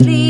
believe.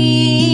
You.